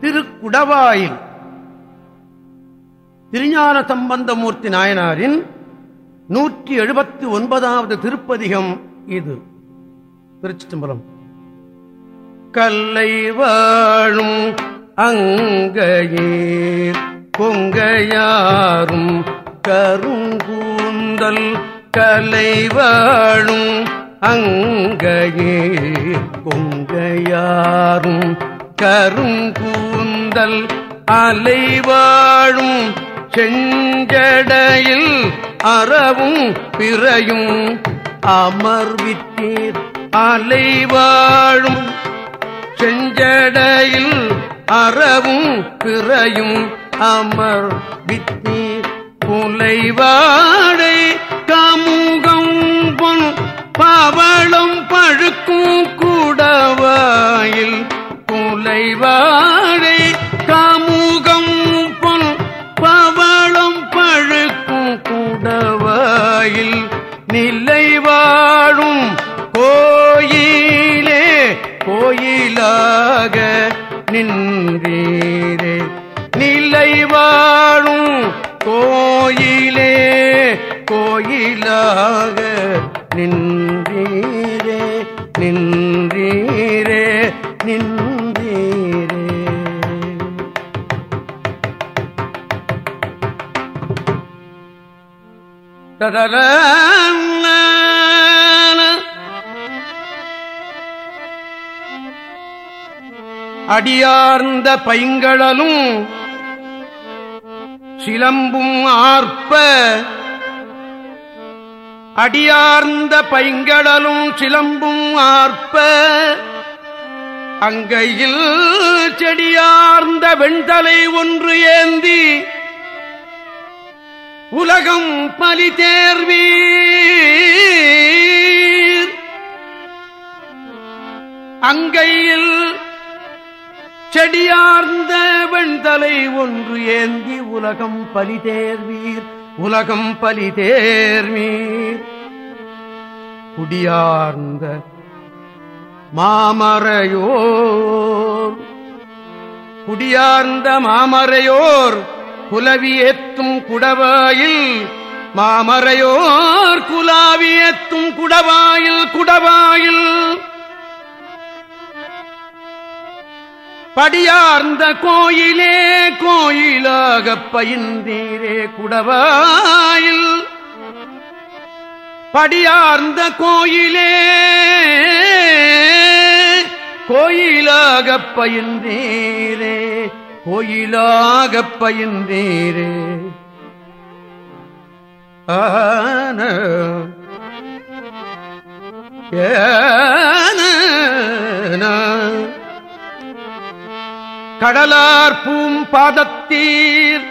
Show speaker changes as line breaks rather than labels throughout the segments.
திருக்குடவாயில். திருஞான சம்பந்தமூர்த்தி நாயனாரின் நூற்றி எழுபத்தி ஒன்பதாவது திருப்பதிகம் இது. திருச்சிற்றம்பலம். கல்லை வாழும் அங்கையீர் கொங்கையாரும் கருங்கூந்தல் கலை வாழும் அங்கையீர் கொங்கையாரும் கருங்கூந்தல் அலை வாழும் செஞ்சடையில் அறவும் பிறையும். அமர்வித்தீர் அலைவாழும் செஞ்சடையில் அறவும் பிறையும். அமர் வித்தீர் புலைவாடை கமுகம் பொன் பவளம் பழுக்கும் கூடவாயில் புலைவாடை அடியார்ந்த பைங்கடலும் சிலம்பும் ஆர்ப்ப அடியார்ந்த பைங்கடலும் சிலம்பும் ஆர்ப்ப அங்கையில் செடியார்ந்த வெண்தலை ஒன்று ஏந்தி உலகம் பலி தேர்வீர். அங்கையில் செடியார்ந்த வெண்தலை ஒன்று ஏந்தி உலகம் பலி தேர்வீர். உலகம் பலி தேர்வீர். குடியார்ந்த மாமரையோர். குடியார்ந்த மாமரையோர் குலவியேத்தும் குடவாயில் மாமரையோர் குலாவியத்தும் குடவாயில் குடவாயில். படியார்ந்த கோயிலே கோயிலாக பயின்றீரே குடவாயில். படியார்ந்த கோயிலே கோயிலாக பயின்றீரே கோயிலாக பயின்றீரே. ஆன கடலார் பூம் பாதத்தீர்.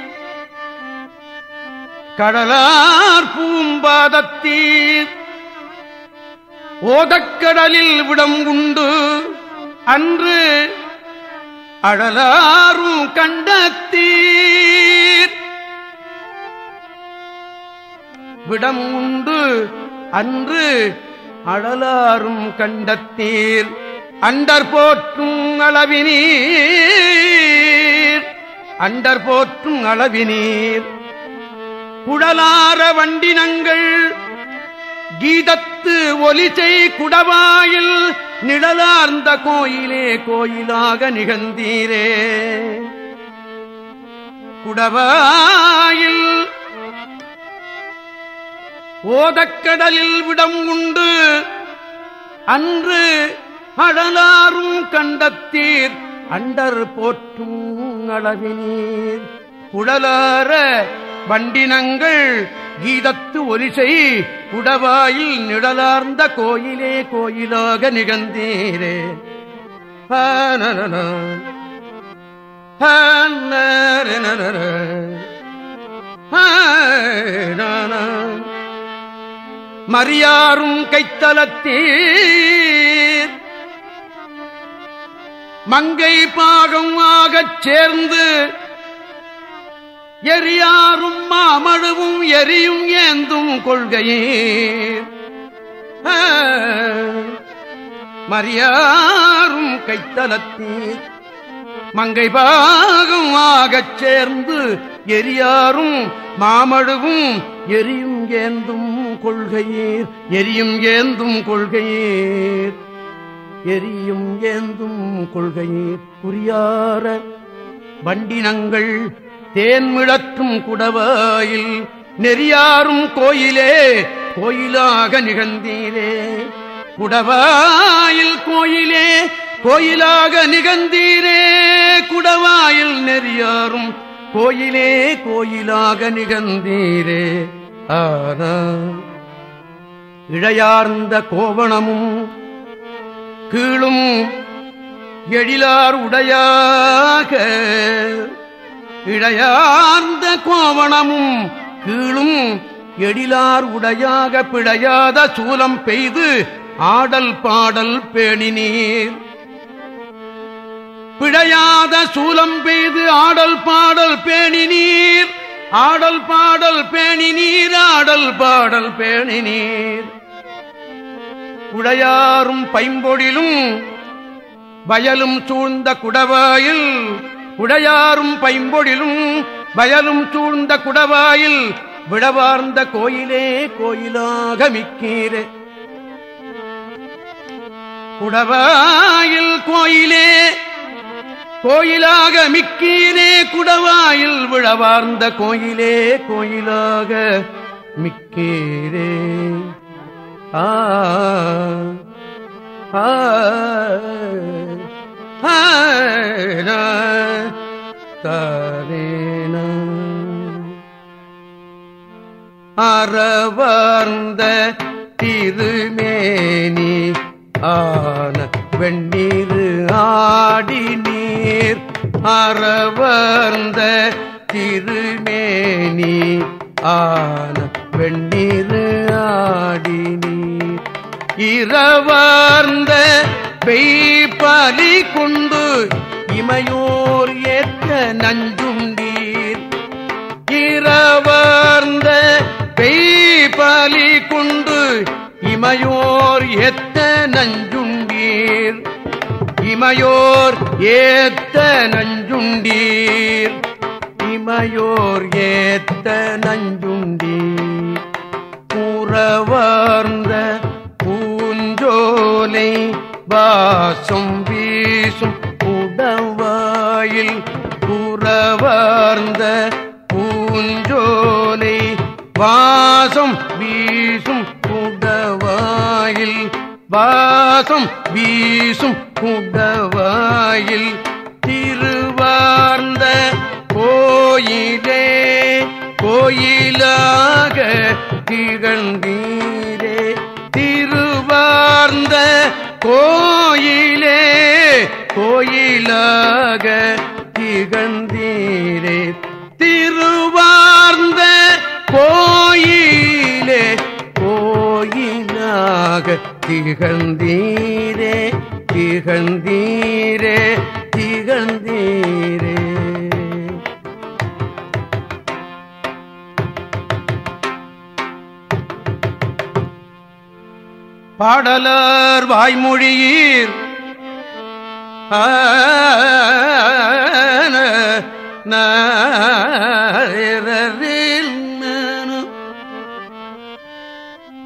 கடலார் பூம்பாதத்தீர் ஓதக்கடலில் விடம் உண்டு அன்று அழலாரும் கண்டத்தீர். விடம் உண்டு அன்று அழலாரும் கண்டத்தீர். அண்டர் போற்றும் அளவினீர். அண்டர் போற்றும் அளவினீர். குடலார வண்டினங்கள் கீதத்து ஒலிசை குடவாயில் நிழலார்ந்த கோயிலே கோயிலாக நிகழ்ந்தீரே. குடவாயில் ஓதக்கடலில் விடம் உண்டு. அன்று அழலாரும் கண்டத்தீர். அண்டர் போற்றும் அளவினீர். குழலார வண்டினங்கள் கீதத்து ஒலிசை உடவாயில் நிழலார்ந்த கோயிலே கோயிலாக நிகழ்ந்தீரே. மரியாரும் கைத்தலத்தீர். மங்கை பாகம் ஆகச் சேர்ந்து எரியாரும் மாமழுவும் எரியும் ஏந்தும் கொள்கையே. மரியாரும் கைத்தலத்தீர் மங்கை பாகம் ஆகச் சேர்ந்து எரியாரும் மாமழுவும் எரியும் ஏந்தும் கொள்கையீர் எரியும் ஏந்தும் கொள்கையீர் எரியும் ஏந்தும் கொள்கையீர் புரியார வண்டினங்கள் தேன்மிழற்றும் குடவாயில் நெறியாரும் கோயிலே கோயிலாக நிகழ்ந்தீரே. குடவாயில் கோயிலே கோயிலாக நிகழ்ந்தீரே. குடவாயில் நெறியாரும் கோயிலே கோயிலாக நிகழ்ந்தீரே. ஆனா இழையார்ந்த கோவணமும் கீழும் எழிலார் உடையாக இழையார்ந்த கோவணமும் கீழும் எழிலார் உடையாக பிழையாத சூலம் பெய்து ஆடல் பாடல் பேணினீர். பிழையாத சூலம் பெய்து ஆடல் பாடல் பேணினீர். ஆடல் பாடல் பேணினீர் ஆடல் பாடல் பேணினீர். உடையாரும் பைம்பொழிலும் வயலும் சூழ்ந்த குடவாயில் உடையாரும் பைம்பொழிலும் வயலும் சூழ்ந்த குடவாயில் விடவார்ந்த கோயிலே கோயிலாக மிக்கீரே. குடவாயில் கோயிலே கோயிலாக மிக்கீரே குடவாயில் விழவார்ந்த கோயிலே கோயிலாக மிக்கீரே. ஆ ஆ. தாரேன அறவார்ந்த திருமேனி ஆன வெண்ணீர் ஆடி நீர் அறவார்ந்த திருமேனி ஆன வெண்ணீர் ஆடி நீர் இரவார்ந்த பெய்பலி இமையோர் ஏற்ற நஞ்சுண்டீர் இரவார்ந்த பெய்பாலி குண்டு இமையோர் எத்த நஞ்சுண்டீர் இமையோர் ஏத்த நஞ்சுண்டீர் இமையோர் ஏத்த நஞ்சுண்டீர் கூறவார்ந்த பூஞ்சோலை வாசும் வீசும் உடவாயில் புறவார்ந்த பூஞ்சோலை வாசம் வீசும் குடவாயில் வாசம் வீசும் குடவாயில் கோயிலாக திகழ்ந்தீரே. திருவார்ந்த கோயிலே கோயிலாக திகழ்ந்தீரே திகழ்ந்தீரே திகழ்ந்தீரே. பாடலர் வாய்மொழியீர்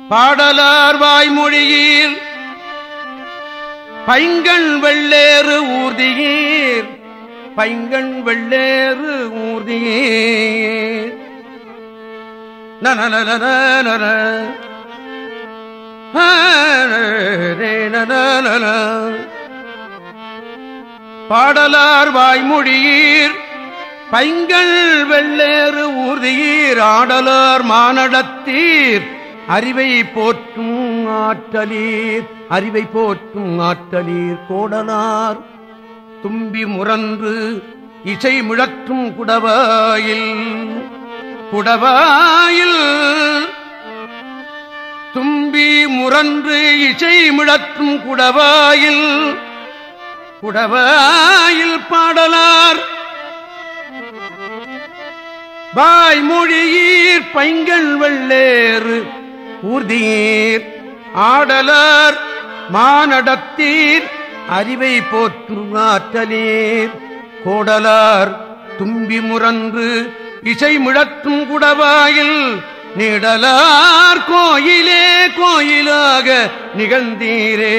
பாடலார் வாய்மொழியீர் பைங்கண் வெள்ளேறு ஊர்தியீர் பைங்கண் வெள்ளேறு ஊர்தியீர். நனநன நன பாடலார் வாய்மொழியீர் பைங்கள் வெள்ளேறு ஊர்தியீர் ஆடலார் மானடத்தீர் அறிவை போற்றும் ஆற்றலீர் அறிவை போற்றும் ஆற்றலீர் கோடலார். தும்பி முரன்று இசை முழற்றும் குடவாயில் குடவாயில். தும்பி முரன்று இசை முழற்றும் குடவாயில் குடவாயில் பாடலார். வாய்மொழியீர் பைங்கள் வெள்ளேறு ஊர்தீர் ஆடலார் மானடத்தீர் அறிவை போற்றும் ஆற்றலீர். கோடலார் தும்பி முரன்று இசை முழற்றும் குடவாயில் நிடலார் கோயிலே கோயிலாக நிகழ்ந்தீரே.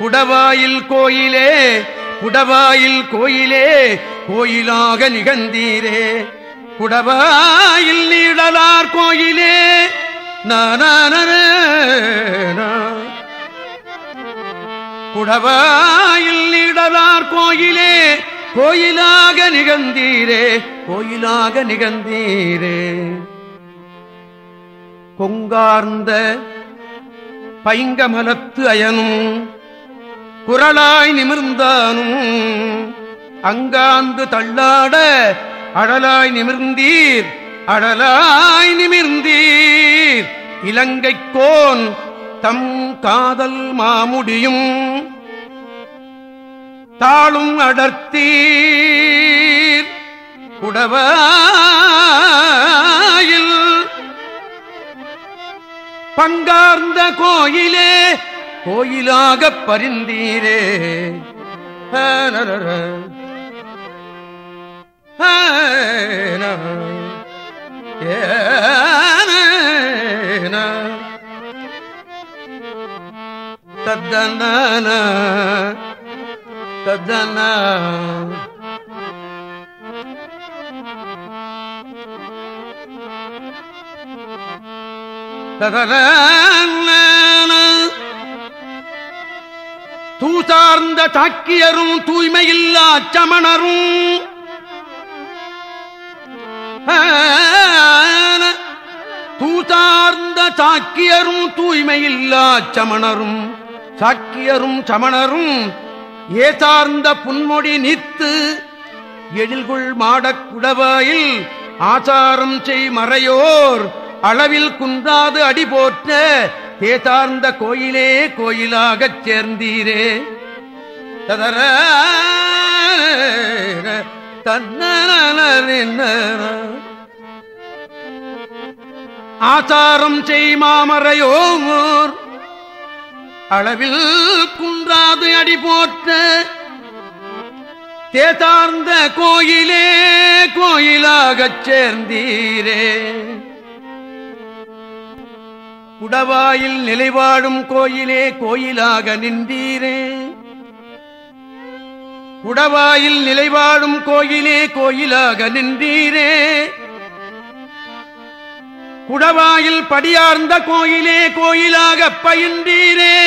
குடவாயில் கோயிலே குடவாயில் கோயிலே கோயிலாக நிகழ்ந்தீரே குடவாயில் நீடலார் கோயிலே நான குடவாயில் நீடலார் கோயிலே கோயிலாக நிகழ்ந்தீரே கோயிலாக நிகழ்ந்தீரே கொங்கார்ந்த பைங்கமலத்து அயனும் குரலாய் நிமிர்ந்தானும். அங்காந்து தள்ளாட அழலாய் நிமிர்ந்தீர் அழலாய் நிமிர்ந்தீர். இலங்கைக்கோன் தம் காதல் மாமுடியும். தாளும் அடர்த்தீர். குடவாயில் பங்கார்ந்த கோயிலே கோயிலாக பரிந்தீரே. தத்தன தத்தன ததன தூசார்ந்த தாக்கியரும் தூய்மையில்லா சமணரும். தூசார்ந்த சாக்கியரும் தூய்மையில்லா சமணரும். சாக்கியரும் சமணரும் ஏசார்ந்த புன்மொழி நித்து எழில்குள் மாடக் குடவாயில் ஆசாரம் செய் மறையோர் அளவில் குன்றாது அடி போற்ற தேசார்ந்த கோயிலே கோயிலாகச் சேர்ந்தீரே. ததர தன்ன ஆசாரம் செய் மாமரையோர். அளவில் குன்றாது அடி போற்ற. தேதார்ந்த கோயிலே கோயிலாகச் சேர்ந்தீரே. குடவாயில் நிலைவாடும் கோயிலே கோயிலாக நின்றீரே. குடவாயில் நிலைவாடும் கோயிலே கோயிலாக நின்றீரே. குடவாயில் படியார்ந்த கோயிலே கோயிலாக பயின்றீரே.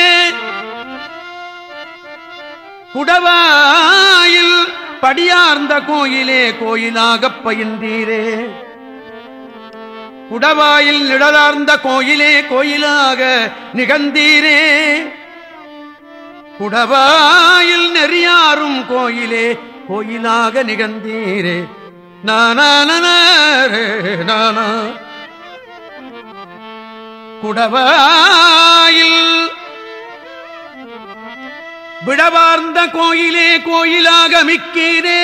குடவாயில் படியார்ந்த கோயிலே கோயிலாக பயின்றீரே. உடவாயில் நிழலார்ந்த கோயிலே கோயிலாக நிகழ்ந்தீரே. குடவாயில் நெறியாரும் கோயிலே கோயிலாக நிகழ்ந்தீரே. நான குடவாயில் விடவார்ந்த கோயிலே கோயிலாக மிக்கிறே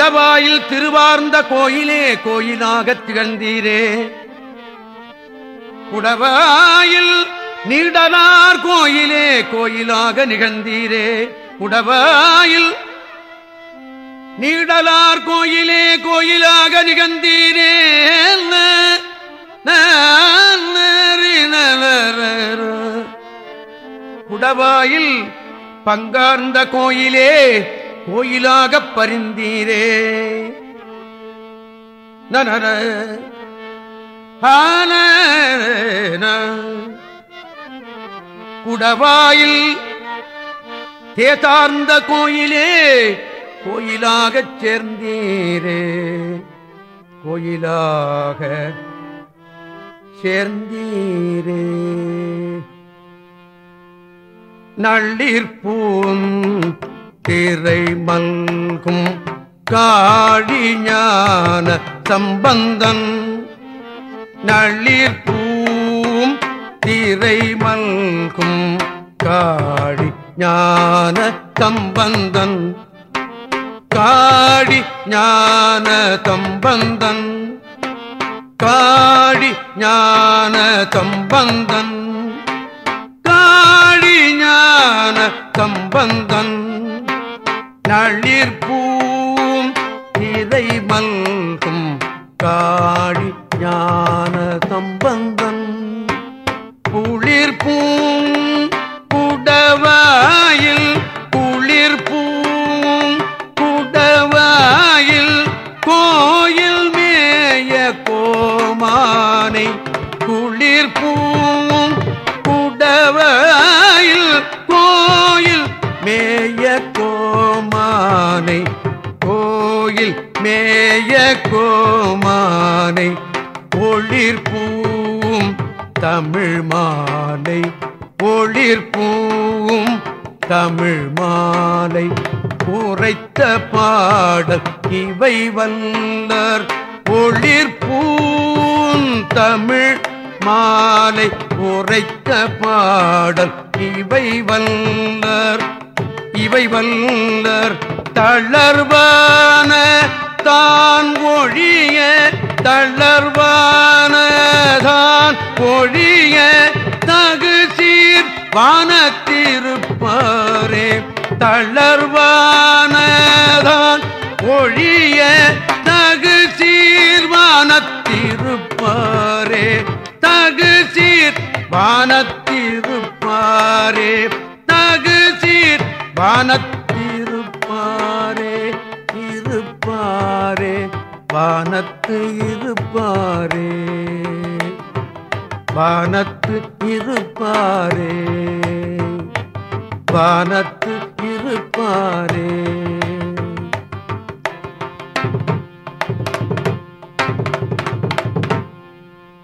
குடவாயில் திருவார்ந்த கோயிலே கோயிலாக திகழ்ந்தீரே. குடவாயில் நீடனார் கோயிலே கோயிலாக நிகழ்ந்தீரே. குடவாயில் நீடலார் கோயிலே கோயிலாக நிகழ்ந்தீரே. குடவாயில் பங்கார்ந்த கோயிலே கோயிலாகப் பரிந்தீரே. நன குடவாயில் தேதார்ந்த கோயிலே கோயிலாகச் சேர்ந்தீரே. கோயிலாக சேர்ந்தீரே. நள்ளிற்பூன் திரை மல்கும் காழிஞான சம்பந்தன். நள்ளிற்பூம் திரை மல்கும் காடி ஞான சம்பந்தன். காடி ஞான சம்பந்தன். காடி ஞான சம்பந்தன். காடி ஞான சம்பந்தன். நளிர்பூம் இதை மல்கும் காடி ஞான சம்பந்தன். குளிர்பூம் குடவாயில் இவை வல்லர் ஒளிர்பூன் தமிழ் மாலை உரைத்த பாடல். இவை வல்லர் இவை வல்லர் தளர்வான தான் ஒழிய தளர்வான தான் ஒழிய தகு சீர் வானத்திருப்பாரே தளர்வானதான் ஒழிய தகு சீர்வானத்திருப்பாரே. தகு சீர் வானத்திருப்பாரே தகு சீர் வானத்திருப்பாரே இருப்பாரே. வானத்து இருப்பாரே. வானத்து இருப்பாரே. வானத்து இருப்பாரே.